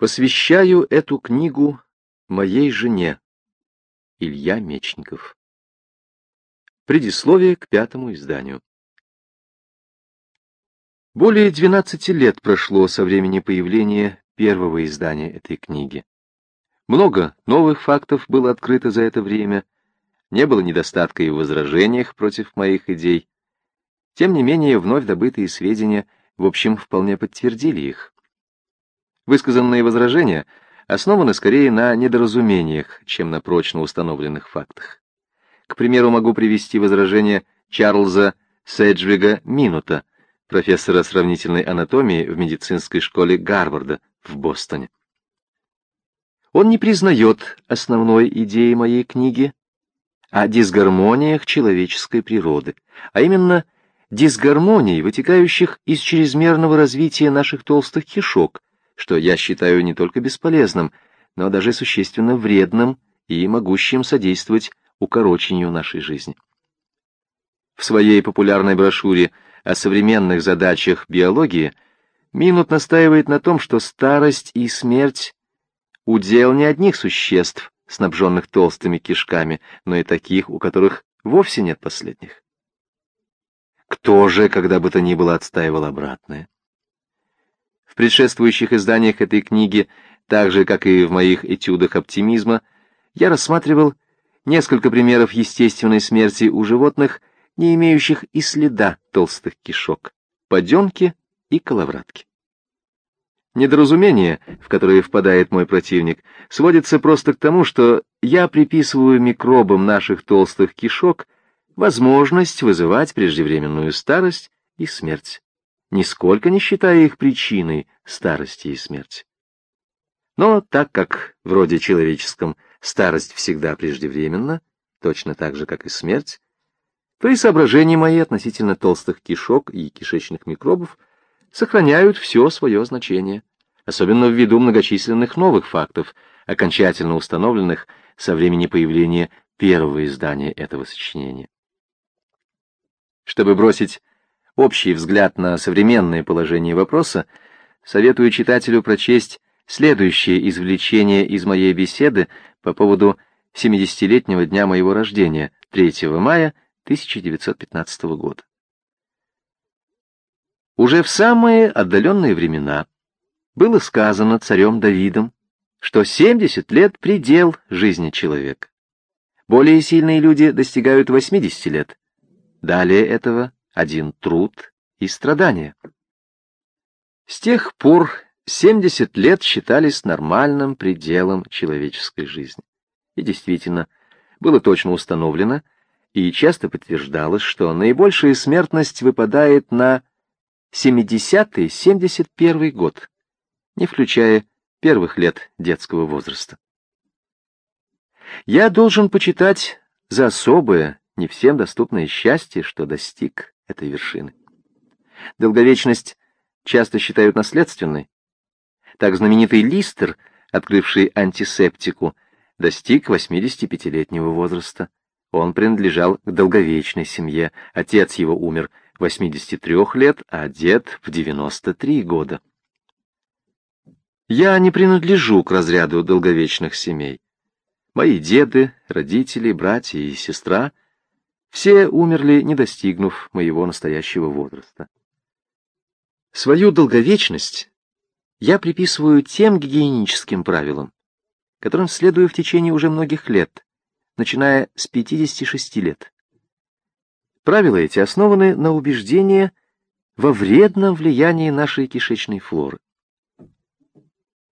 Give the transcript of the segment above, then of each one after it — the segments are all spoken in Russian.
Посвящаю эту книгу моей жене, Илья Мечников. Предисловие к пятому изданию. Более 12 лет прошло со времени появления первого издания этой книги. Много новых фактов было открыто за это время, не было недостатка и в возражениях против моих идей. Тем не менее, вновь добытые сведения, в общем, вполне подтвердили их. Высказанные возражения основаны скорее на недоразумениях, чем на прочно установленных фактах. К примеру, могу привести возражение Чарльза Седжвига Минута, профессора сравнительной анатомии в медицинской школе Гарварда в Бостоне. Он не признает основной идеи моей книги о дисгармониях человеческой природы, а именно дисгармоний, вытекающих из чрезмерного развития наших толстых кишок, что я считаю не только бесполезным, но даже существенно вредным и могущим содействовать укорочению нашей жизни. В своей популярной брошюре о современных задачах биологии Минут настаивает на том, что старость и смерть — удел не одних существ, снабженных толстыми кишками, но и таких, у которых вовсе нет последних. Кто же, когда бы то ни было, отстаивал обратное? В предшествующих изданиях этой книги, так же, как и в моих этюдах оптимизма, я рассматривал несколько примеров естественной смерти у животных, не имеющих и следа толстых кишок, поденки и коловратки. Недоразумение, в которое впадает мой противник, сводится просто к тому, что я приписываю микробам наших толстых кишок возможность вызывать преждевременную старость и смерть нисколько не считая их причиной старости и смерти. Но так как в роде человеческом старость всегда преждевременна, точно так же, как и смерть, то и соображения мои относительно толстых кишок и кишечных микробов сохраняют все свое значение, особенно ввиду многочисленных новых фактов, окончательно установленных со времени появления первого издания этого сочинения. Чтобы бросить общий взгляд на современное положение вопроса, советую читателю прочесть следующее извлечение из моей беседы по поводу 70-летнего дня моего рождения, 3 мая 1915 года. Уже в самые отдаленные времена было сказано царем Давидом, что 70 лет — предел жизни человека. Более сильные люди достигают 80 лет. Далее этого один труд и страдания. С тех пор 70 лет считались нормальным пределом человеческой жизни. И действительно, было точно установлено и часто подтверждалось, что наибольшая смертность выпадает на 70-71 год, не включая первых лет детского возраста. Я должен почитать за особое, не всем доступное счастье, что достиг этой вершины. Долговечность часто считают наследственной. Так знаменитый Листер, открывший антисептику, достиг 85-летнего возраста. Он принадлежал к долговечной семье. Отец его умер 83 лет, а дед в 93 года. Я не принадлежу к разряду долговечных семей. Мои деды, родители, братья и сестра все умерли, не достигнув моего настоящего возраста. Свою долговечность я приписываю тем гигиеническим правилам, которым следую в течение уже многих лет, начиная с 56 лет. Правила эти основаны на убеждении во вредном влиянии нашей кишечной флоры.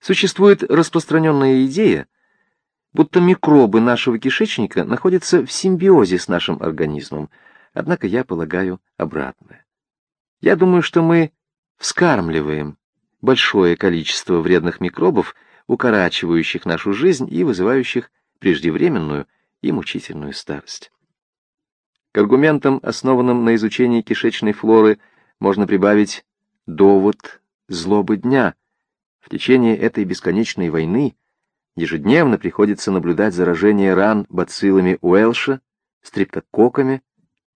Существует распространенная идея, будто микробы нашего кишечника находятся в симбиозе с нашим организмом, однако я полагаю обратное. Я думаю, что мы вскармливаем большое количество вредных микробов, укорачивающих нашу жизнь и вызывающих преждевременную и мучительную старость. К аргументам, основанным на изучении кишечной флоры, можно прибавить довод злобы дня. В течение этой бесконечной войны Ежедневно приходится наблюдать заражение ран бациллами Уэлша, стриптококками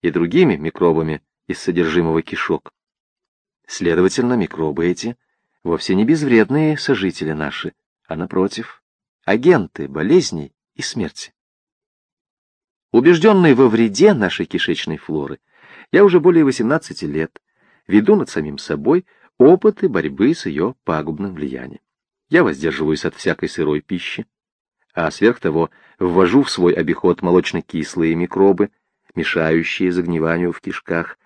и другими микробами из содержимого кишок. Следовательно, микробы эти вовсе не безвредные сожители наши, а, напротив, агенты болезней и смерти. Убежденный во вреде нашей кишечной флоры, я уже более 18 лет веду над самим собой опыты борьбы с ее пагубным влиянием. Я воздерживаюсь от всякой сырой пищи, а сверх того ввожу в свой обиход молочно-кислые микробы, мешающие загниванию в кишках.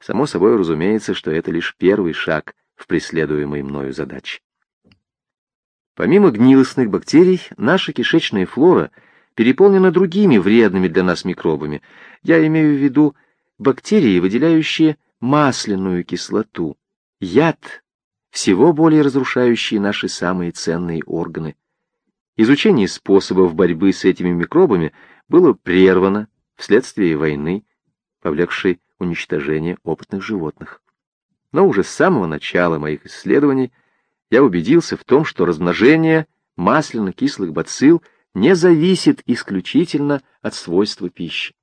Само собой разумеется, что это лишь первый шаг в преследуемой мною задаче. Помимо гнилостных бактерий, наша кишечная флора переполнена другими вредными для нас микробами. Я имею в виду бактерии, выделяющие масляную кислоту, яд, всего более разрушающие наши самые ценные органы. Изучение способов борьбы с этими микробами было прервано вследствие войны, повлекшей уничтожение опытных животных. Но уже с самого начала моих исследований я убедился в том, что размножение масляно-кислых бацилл не зависит исключительно от свойства пищи.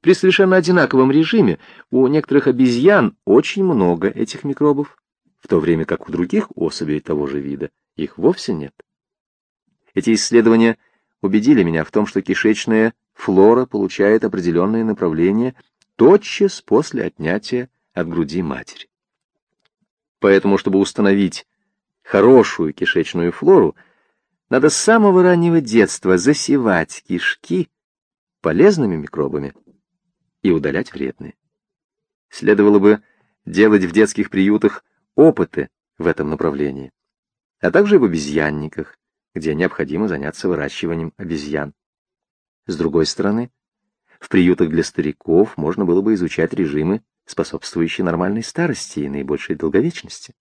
При совершенно одинаковом режиме у некоторых обезьян очень много этих микробов, в то время как у других особей того же вида их вовсе нет. Эти исследования убедили меня в том, что кишечная флора получает определенное направление тотчас после отнятия от груди матери. Поэтому, чтобы установить хорошую кишечную флору, надо с самого раннего детства засевать кишки полезными микробами и удалять вредные. Следовало бы делать в детских приютах опыты в этом направлении, а также в обезьянниках, где необходимо заняться выращиванием обезьян. С другой стороны, в приютах для стариков можно было бы изучать режимы, способствующие нормальной старости и наибольшей долговечности.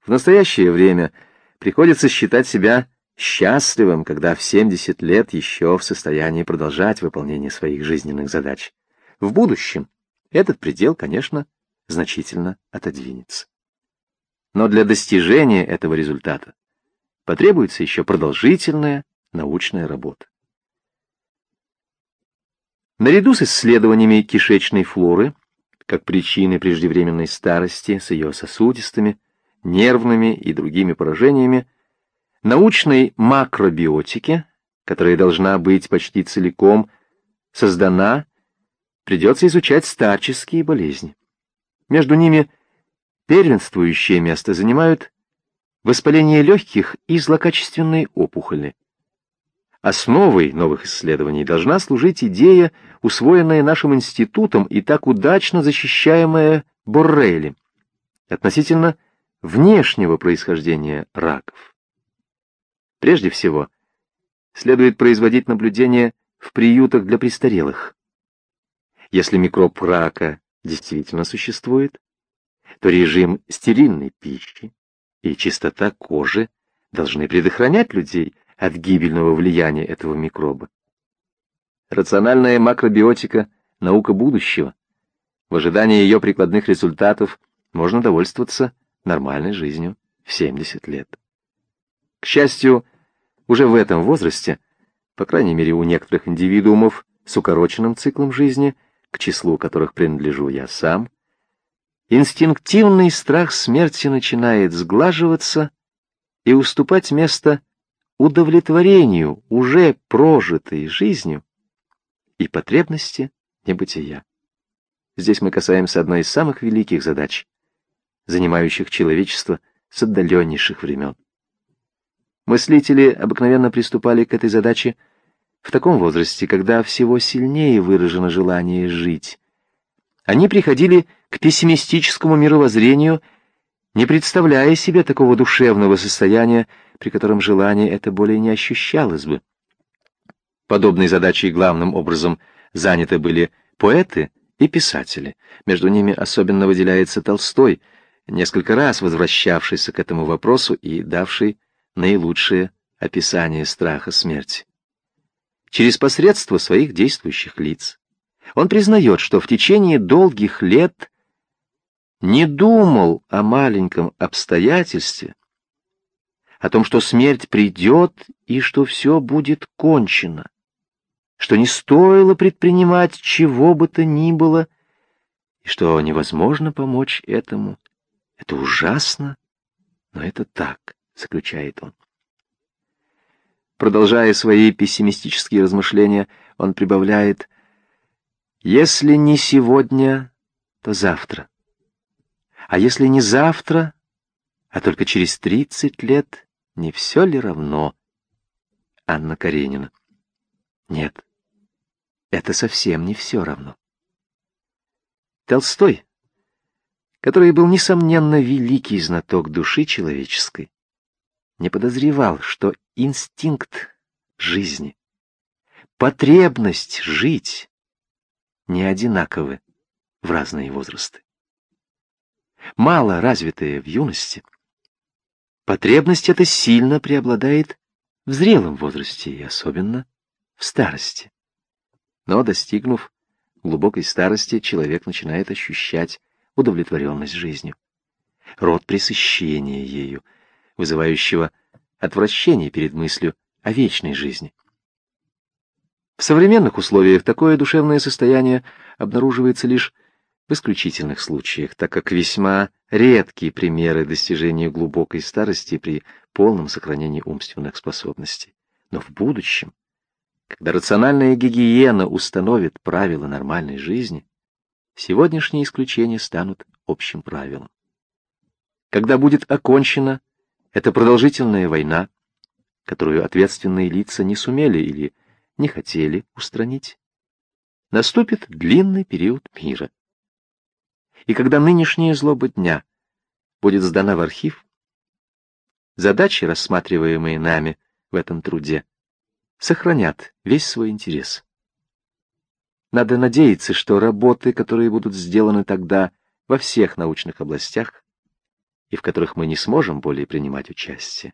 В настоящее время приходится считать себя счастливым, когда в 70 лет еще в состоянии продолжать выполнение своих жизненных задач. В будущем этот предел, конечно, значительно отодвинется. Но для достижения этого результата потребуется еще продолжительная научная работа. Наряду с исследованиями кишечной флоры, как причины преждевременной старости с ее сосудистыми, нервными и другими поражениями, научной макробиотике, которая должна быть почти целиком создана, придется изучать старческие болезни. Между ними первенствующее место занимают воспаление легких и злокачественные опухоли. Основой новых исследований должна служить идея, усвоенная нашим институтом и так удачно защищаемая Боррелли, относительно внешнего происхождения раков. Прежде всего, следует производить наблюдения в приютах для престарелых. Если микроб рака действительно существует, то режим стерильной пищи и чистота кожи должны предохранять людей от гибельного влияния этого микроба. Рациональная макробиотика — наука будущего. В ожидании ее прикладных результатов можно довольствоваться нормальной жизнью в 70 лет. К счастью, уже в этом возрасте, по крайней мере у некоторых индивидуумов с укороченным циклом жизни, к числу которых принадлежу я сам, инстинктивный страх смерти начинает сглаживаться и уступать место удовлетворению уже прожитой жизнью и потребности небытия. Здесь мы касаемся одной из самых великих задач занимающих человечество с отдаленнейших времен. Мыслители обыкновенно приступали к этой задаче в таком возрасте, когда всего сильнее выражено желание жить. Они приходили к пессимистическому мировоззрению, не представляя себе такого душевного состояния, при котором желание это более не ощущалось бы. Подобной задачей главным образом заняты были поэты и писатели. Между ними особенно выделяется Толстой — несколько раз возвращавшийся к этому вопросу и давший наилучшее описание страха смерти. Через посредство своих действующих лиц он признает, что в течение долгих лет не думал о маленьком обстоятельстве, о том, что смерть придет и что все будет кончено, что не стоило предпринимать чего бы то ни было, и что невозможно помочь этому. Это ужасно Но это так, заключает он. Продолжая свои пессимистические размышления, он прибавляет, «Если не сегодня, то завтра. А если не завтра, а только через тридцать лет, не все ли равно?» Анна Каренина. Нет, это совсем не все равно. Толстой, который был, несомненно, великий знаток души человеческой, не подозревал, что инстинкт жизни, потребность жить не одинаковы в разные возрасты. Мало развитая в юности, потребность эта сильно преобладает в зрелом возрасте и особенно в старости. Но, достигнув глубокой старости, человек начинает ощущать удовлетворенность жизнью. Род пресыщения ею, вызывающего отвращение перед мыслью о вечной жизни. В современных условиях такое душевное состояние обнаруживается лишь в исключительных случаях, так как весьма редкие примеры достижения глубокой старости при полном сохранении умственных способностей. Но в будущем, когда рациональная гигиена установит правила нормальной жизни, сегодняшние исключения станут общим правилом. Когда будет окончена эта продолжительная война, которую ответственные лица не сумели или не хотели устранить, наступит длинный период мира. И когда нынешняя злоба дня будет сдана в архив, задачи, рассматриваемые нами в этом труде, сохранят весь свой интерес. Надо надеяться, что работы, которые будут сделаны тогда во всех научных областях и в которых мы не сможем более принимать участие,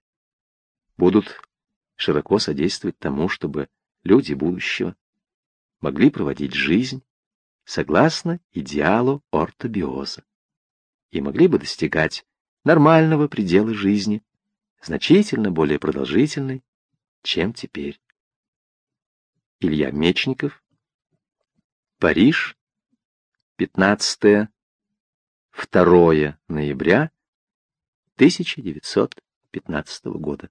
будут широко содействовать тому, чтобы люди будущего могли проводить жизнь согласно идеалу ортобиоза и могли бы достигать нормального предела жизни, значительно более продолжительной, чем теперь. Илья Мечников, Париж, 15 2 ноября 1915 года.